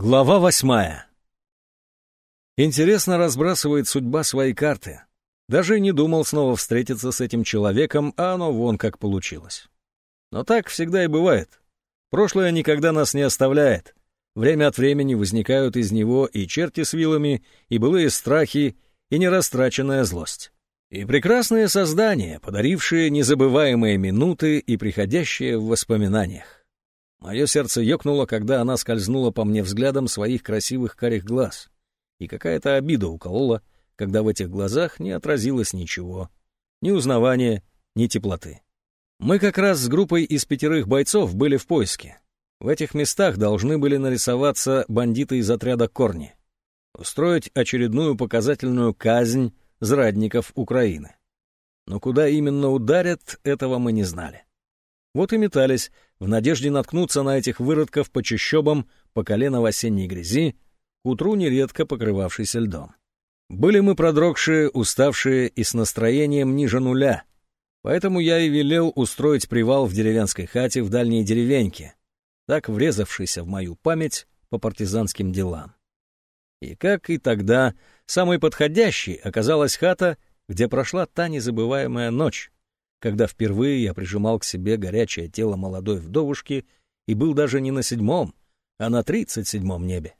Глава восьмая. Интересно разбрасывает судьба свои карты. Даже не думал снова встретиться с этим человеком, а оно вон как получилось. Но так всегда и бывает. Прошлое никогда нас не оставляет. Время от времени возникают из него и черти с вилами, и былые страхи, и нерастраченная злость. И прекрасные создания, подарившие незабываемые минуты и приходящие в воспоминаниях. Мое сердце ёкнуло, когда она скользнула по мне взглядом своих красивых карих глаз. И какая-то обида уколола, когда в этих глазах не отразилось ничего. Ни узнавания, ни теплоты. Мы как раз с группой из пятерых бойцов были в поиске. В этих местах должны были нарисоваться бандиты из отряда «Корни». Устроить очередную показательную казнь зрадников Украины. Но куда именно ударят, этого мы не знали. Вот и метались, в надежде наткнуться на этих выродков по чащобам, по колено в осенней грязи, к утру нередко покрывавшейся льдом. Были мы продрогшие, уставшие и с настроением ниже нуля, поэтому я и велел устроить привал в деревенской хате в дальней деревеньке, так врезавшийся в мою память по партизанским делам. И как и тогда, самой подходящей оказалась хата, где прошла та незабываемая ночь, когда впервые я прижимал к себе горячее тело молодой вдовушки и был даже не на седьмом, а на тридцать седьмом небе.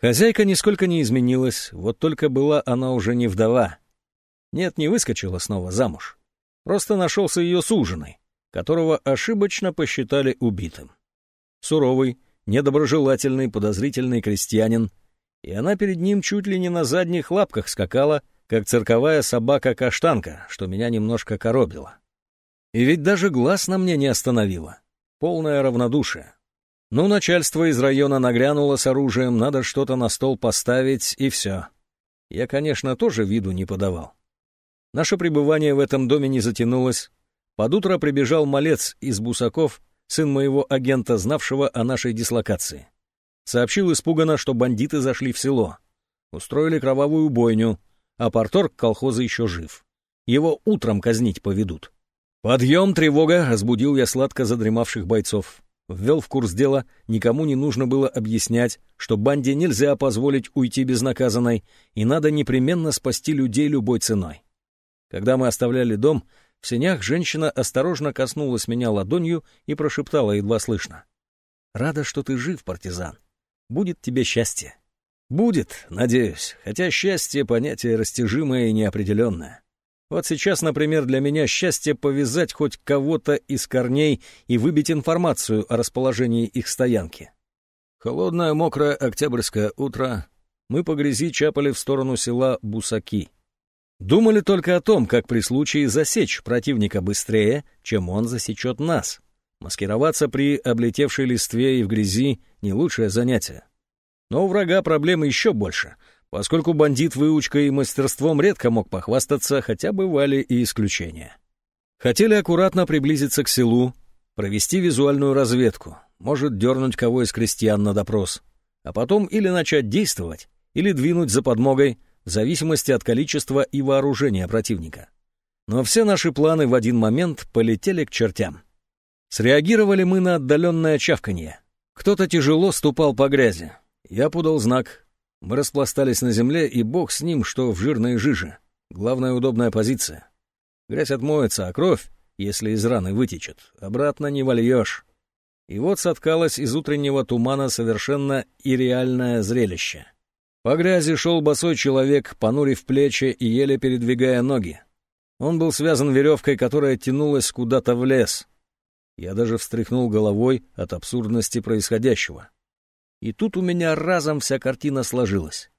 Хозяйка нисколько не изменилась, вот только была она уже не вдова. Нет, не выскочила снова замуж. Просто нашелся ее суженый, которого ошибочно посчитали убитым. Суровый, недоброжелательный, подозрительный крестьянин, и она перед ним чуть ли не на задних лапках скакала, как цирковая собака-каштанка, что меня немножко коробило. И ведь даже глаз на мне не остановило. Полное равнодушие. Ну, начальство из района нагрянуло с оружием, надо что-то на стол поставить, и все. Я, конечно, тоже виду не подавал. Наше пребывание в этом доме не затянулось. Под утро прибежал малец из Бусаков, сын моего агента, знавшего о нашей дислокации. Сообщил испуганно, что бандиты зашли в село. Устроили кровавую бойню, а порторг колхоза еще жив. Его утром казнить поведут. «Подъем, тревога!» — разбудил я сладко задремавших бойцов. Ввел в курс дела, никому не нужно было объяснять, что банде нельзя позволить уйти безнаказанной, и надо непременно спасти людей любой ценой. Когда мы оставляли дом, в сенях женщина осторожно коснулась меня ладонью и прошептала едва слышно. «Рада, что ты жив, партизан. Будет тебе счастье». «Будет, надеюсь, хотя счастье — понятие растяжимое и неопределенное. Вот сейчас, например, для меня счастье повязать хоть кого-то из корней и выбить информацию о расположении их стоянки. Холодное, мокрое октябрьское утро. Мы по грязи чапали в сторону села Бусаки. Думали только о том, как при случае засечь противника быстрее, чем он засечет нас. Маскироваться при облетевшей листве и в грязи — не лучшее занятие. Но у врага проблемы еще больше — поскольку бандит выучкой и мастерством редко мог похвастаться, хотя бывали и исключения. Хотели аккуратно приблизиться к селу, провести визуальную разведку, может дернуть кого из крестьян на допрос, а потом или начать действовать, или двинуть за подмогой, в зависимости от количества и вооружения противника. Но все наши планы в один момент полетели к чертям. Среагировали мы на отдаленное чавканье. Кто-то тяжело ступал по грязи. Я подал знак, мы распластались на земле, и бог с ним, что в жирной жиже. Главная удобная позиция. Грязь отмоется, а кровь, если из раны вытечет, обратно не вольешь. И вот соткалось из утреннего тумана совершенно ирреальное зрелище. По грязи шел босой человек, понурив плечи и еле передвигая ноги. Он был связан веревкой, которая тянулась куда-то в лес. Я даже встряхнул головой от абсурдности происходящего. И тут у меня разом вся картина сложилась.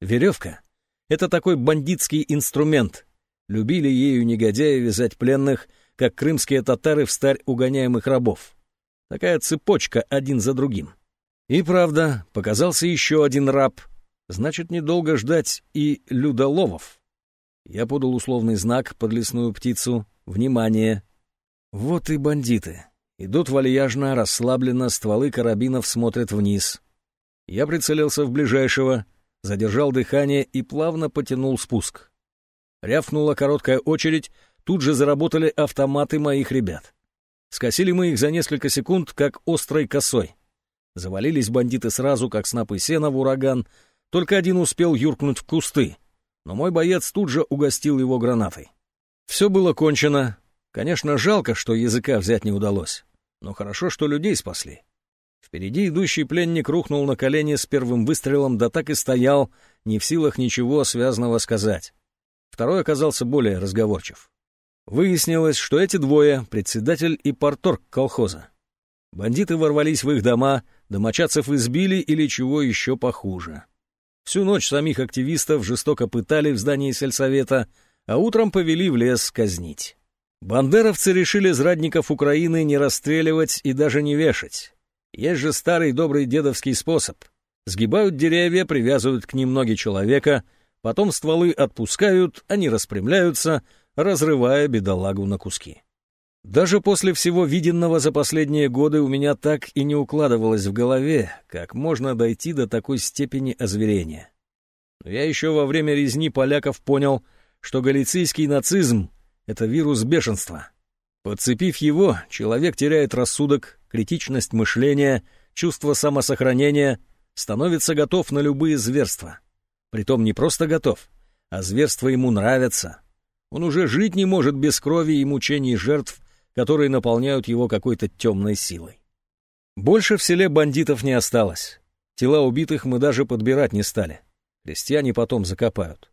Веревка — это такой бандитский инструмент. Любили ею негодяи вязать пленных, как крымские татары в старь угоняемых рабов. Такая цепочка один за другим. И правда, показался еще один раб. Значит, недолго ждать и людоловов. Я подал условный знак под лесную птицу. Внимание! Вот и бандиты. Идут вальяжно, расслабленно, стволы карабинов смотрят вниз. Я прицелился в ближайшего, задержал дыхание и плавно потянул спуск. Рявкнула короткая очередь, тут же заработали автоматы моих ребят. Скосили мы их за несколько секунд, как острой косой. Завалились бандиты сразу, как снапы сена в ураган, только один успел юркнуть в кусты, но мой боец тут же угостил его гранатой. Все было кончено. Конечно, жалко, что языка взять не удалось, но хорошо, что людей спасли. Впереди идущий пленник рухнул на колени с первым выстрелом, да так и стоял, не в силах ничего связанного сказать. Второй оказался более разговорчив. Выяснилось, что эти двое — председатель и порторг колхоза. Бандиты ворвались в их дома, домочадцев избили или чего еще похуже. Всю ночь самих активистов жестоко пытали в здании сельсовета, а утром повели в лес казнить. Бандеровцы решили зрадников Украины не расстреливать и даже не вешать. Есть же старый добрый дедовский способ. Сгибают деревья, привязывают к ним ноги человека, потом стволы отпускают, они распрямляются, разрывая бедолагу на куски. Даже после всего виденного за последние годы у меня так и не укладывалось в голове, как можно дойти до такой степени озверения. Но я еще во время резни поляков понял, что галицийский нацизм — это вирус бешенства. Подцепив его, человек теряет рассудок, критичность мышления, чувство самосохранения, становится готов на любые зверства. Притом не просто готов, а зверства ему нравятся. Он уже жить не может без крови и мучений жертв, которые наполняют его какой-то темной силой. Больше в селе бандитов не осталось. Тела убитых мы даже подбирать не стали. Крестьяне потом закопают.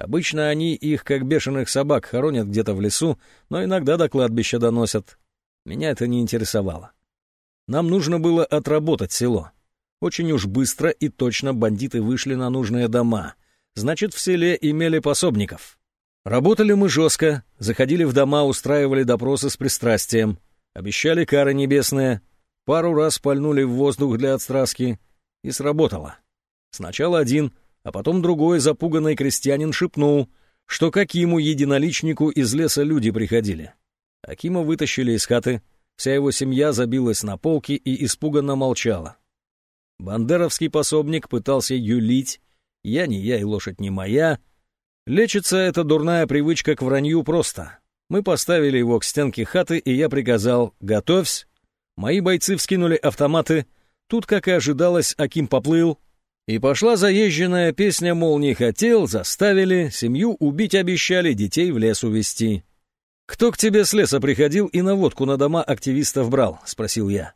Обычно они их, как бешеных собак, хоронят где-то в лесу, но иногда до кладбища доносят. Меня это не интересовало. Нам нужно было отработать село. Очень уж быстро и точно бандиты вышли на нужные дома. Значит, в селе имели пособников. Работали мы жестко, заходили в дома, устраивали допросы с пристрастием, обещали кары небесные, пару раз пальнули в воздух для отстраски, и сработало. Сначала один, а потом другой запуганный крестьянин шепнул, что к Акиму единоличнику из леса люди приходили. Акима вытащили из хаты, вся его семья забилась на полки и испуганно молчала. Бандеровский пособник пытался юлить, я не я и лошадь не моя — Лечится эта дурная привычка к вранью просто. Мы поставили его к стенке хаты, и я приказал «Готовься». Мои бойцы вскинули автоматы. Тут, как и ожидалось, Аким поплыл. И пошла заезженная песня, мол, не хотел, заставили, семью убить обещали, детей в лес увезти. «Кто к тебе с леса приходил и наводку на дома активистов брал?» — спросил я.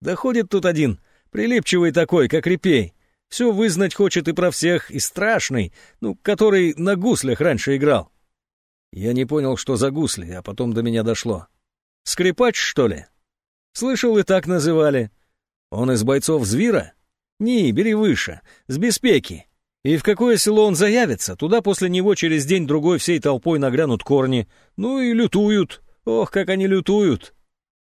«Да ходит тут один, прилипчивый такой, как репей. Все вызнать хочет и про всех, и страшный, ну, который на гуслях раньше играл. Я не понял, что за гусли, а потом до меня дошло. Скрипач, что ли? Слышал, и так называли. Он из бойцов Звира? Не, бери выше, с Беспеки. И в какое село он заявится, туда после него через день-другой всей толпой нагрянут корни. Ну и лютуют. Ох, как они лютуют.